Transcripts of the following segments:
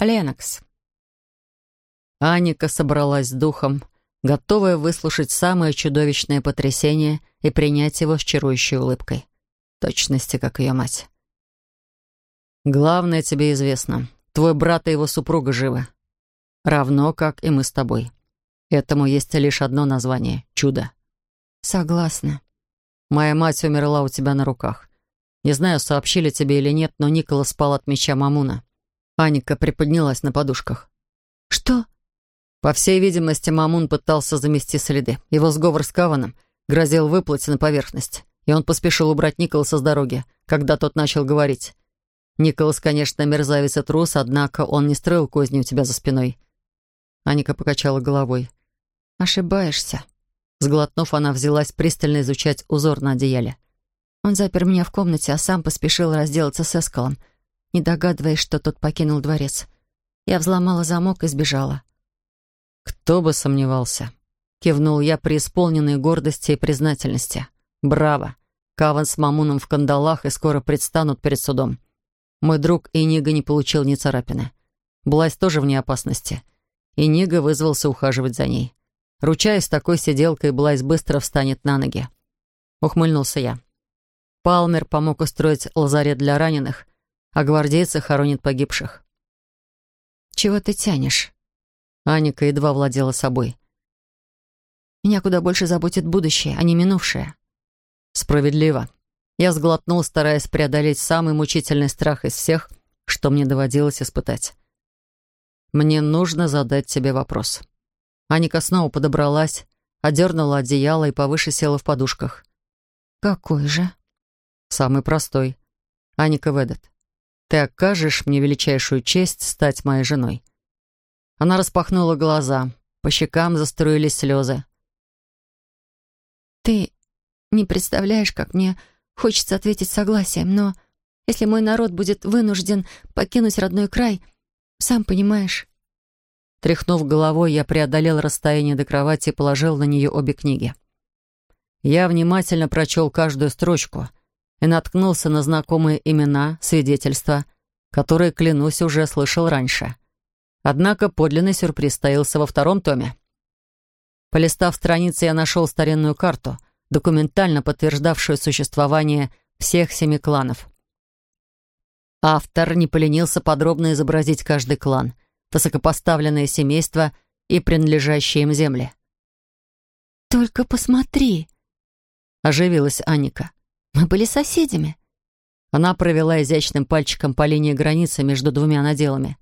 Ленокс. Аника собралась с духом, готовая выслушать самое чудовищное потрясение и принять его с чарующей улыбкой. Точности, как ее мать. «Главное тебе известно. Твой брат и его супруга живы. Равно, как и мы с тобой. Этому есть лишь одно название — чудо». «Согласна». «Моя мать умерла у тебя на руках. Не знаю, сообщили тебе или нет, но Никола спал от меча Мамуна. Аника приподнялась на подушках. «Что?» По всей видимости, Мамун пытался замести следы. Его сговор с Каваном грозил выплыть на поверхность, и он поспешил убрать Николаса с дороги, когда тот начал говорить. Николас, конечно, мерзавец и трус, однако он не строил козни у тебя за спиной. Аника покачала головой. «Ошибаешься». Сглотнув, она взялась пристально изучать узор на одеяле. Он запер меня в комнате, а сам поспешил разделаться с Эскалом, не догадываясь, что тот покинул дворец. Я взломала замок и сбежала. «Кто бы сомневался?» — кивнул я при исполненной гордости и признательности. «Браво! Каван с Мамуном в кандалах и скоро предстанут перед судом. Мой друг Инига не получил ни царапины. Блайс тоже вне опасности. Инига вызвался ухаживать за ней. Ручаясь такой сиделкой, Блайс быстро встанет на ноги. Ухмыльнулся я. Палмер помог устроить лазарет для раненых, а гвардейцы хоронят погибших. «Чего ты тянешь?» Аника едва владела собой. «Меня куда больше заботит будущее, а не минувшее». «Справедливо». Я сглотнул, стараясь преодолеть самый мучительный страх из всех, что мне доводилось испытать. «Мне нужно задать тебе вопрос». Аника снова подобралась, одернула одеяло и повыше села в подушках. «Какой же?» Самый простой. Аника Ведет, ты окажешь мне величайшую честь стать моей женой. Она распахнула глаза. По щекам заструились слезы. «Ты не представляешь, как мне хочется ответить согласием, но если мой народ будет вынужден покинуть родной край, сам понимаешь...» Тряхнув головой, я преодолел расстояние до кровати и положил на нее обе книги. Я внимательно прочел каждую строчку — и наткнулся на знакомые имена, свидетельства, которые, клянусь, уже слышал раньше. Однако подлинный сюрприз стоялся во втором томе. Полистав страницы, я нашел старинную карту, документально подтверждавшую существование всех семи кланов. Автор не поленился подробно изобразить каждый клан, высокопоставленные семейства и принадлежащие им земли. «Только посмотри!» — оживилась Аника. Мы были соседями». Она провела изящным пальчиком по линии границы между двумя наделами.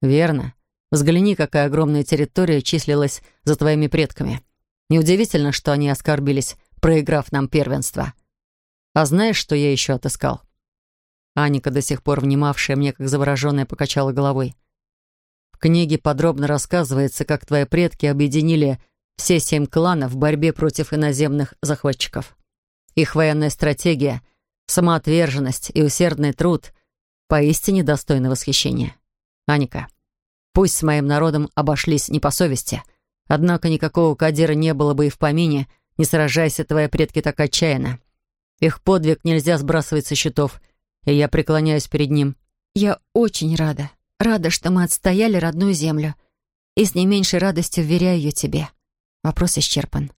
«Верно. Взгляни, какая огромная территория числилась за твоими предками. Неудивительно, что они оскорбились, проиграв нам первенство. А знаешь, что я еще отыскал?» Аника, до сих пор внимавшая мне, как завороженная, покачала головой. В книге подробно рассказывается, как твои предки объединили все семь кланов в борьбе против иноземных захватчиков. Их военная стратегия, самоотверженность и усердный труд поистине достойны восхищения. Аника, пусть с моим народом обошлись не по совести, однако никакого кадира не было бы и в помине, не сражайся твои предки так отчаянно. Их подвиг нельзя сбрасывать со счетов, и я преклоняюсь перед ним. Я очень рада. Рада, что мы отстояли родную землю. И с не меньшей радостью вверяю ее тебе. Вопрос исчерпан.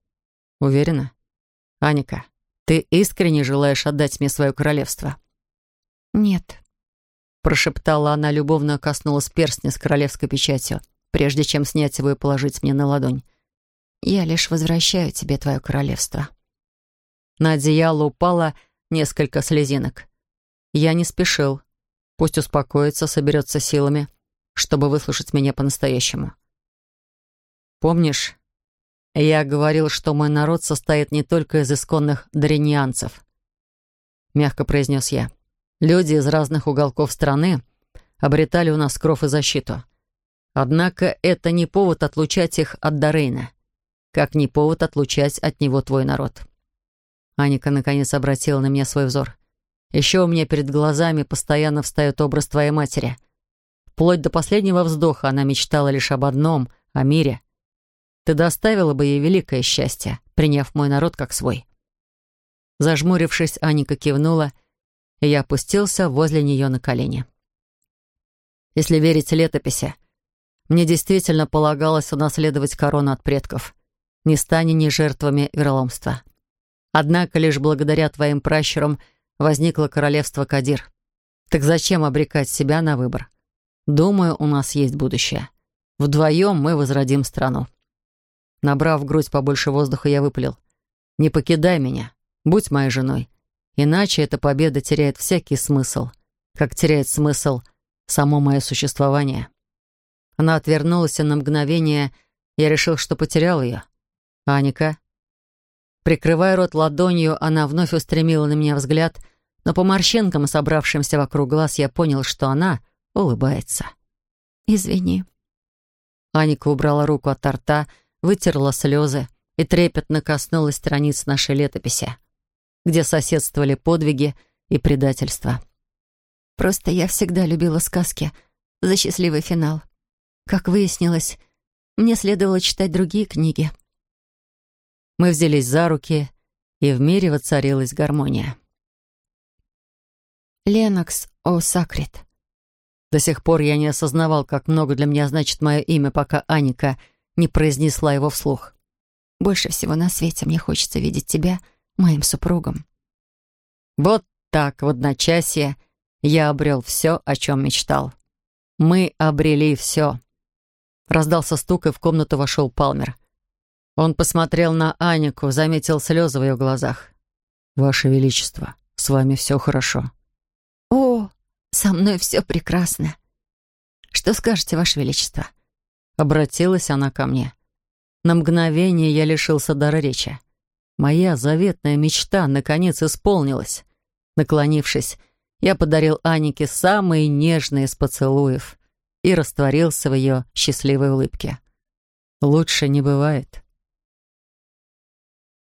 Уверена? Аника, ты искренне желаешь отдать мне свое королевство?» «Нет», — прошептала она, любовно коснулась перстня с королевской печатью, прежде чем снять его и положить мне на ладонь. «Я лишь возвращаю тебе твое королевство». На одеяло упало несколько слезинок. Я не спешил. Пусть успокоится, соберется силами, чтобы выслушать меня по-настоящему. «Помнишь, я говорил, что мой народ состоит не только из исконных дренианцев. Мягко произнес я. Люди из разных уголков страны обретали у нас кровь и защиту. Однако это не повод отлучать их от Дорейна, как не повод отлучать от него твой народ. Аника наконец обратила на меня свой взор. Еще у меня перед глазами постоянно встает образ твоей матери. Вплоть до последнего вздоха она мечтала лишь об одном — о мире — ты доставила бы ей великое счастье, приняв мой народ как свой». Зажмурившись, Аника кивнула, и я опустился возле нее на колени. Если верить летописи, мне действительно полагалось унаследовать корону от предков, не стань ни жертвами вероломства. Однако лишь благодаря твоим пращурам возникло королевство Кадир. Так зачем обрекать себя на выбор? Думаю, у нас есть будущее. Вдвоем мы возродим страну. Набрав в грудь побольше воздуха, я выпалил. «Не покидай меня. Будь моей женой. Иначе эта победа теряет всякий смысл, как теряет смысл само мое существование». Она отвернулась, и на мгновение я решил, что потерял ее. «Аника?» Прикрывая рот ладонью, она вновь устремила на меня взгляд, но по морщинкам, собравшимся вокруг глаз, я понял, что она улыбается. «Извини». Аника убрала руку от рта, вытерла слезы и трепетно коснулась страниц нашей летописи, где соседствовали подвиги и предательства. «Просто я всегда любила сказки за счастливый финал. Как выяснилось, мне следовало читать другие книги». Мы взялись за руки, и в мире воцарилась гармония. «Ленокс О Сакрит». До сих пор я не осознавал, как много для меня значит мое имя, пока Аника не произнесла его вслух. «Больше всего на свете мне хочется видеть тебя моим супругом». Вот так в одночасье я обрел все, о чем мечтал. Мы обрели все. Раздался стук, и в комнату вошел Палмер. Он посмотрел на Анику, заметил слезы в ее глазах. «Ваше Величество, с вами все хорошо». «О, со мной все прекрасно. Что скажете, Ваше Величество?» Обратилась она ко мне. На мгновение я лишился дара речи. Моя заветная мечта наконец исполнилась. Наклонившись, я подарил Анике самые нежные из поцелуев и растворился в ее счастливой улыбке. Лучше не бывает.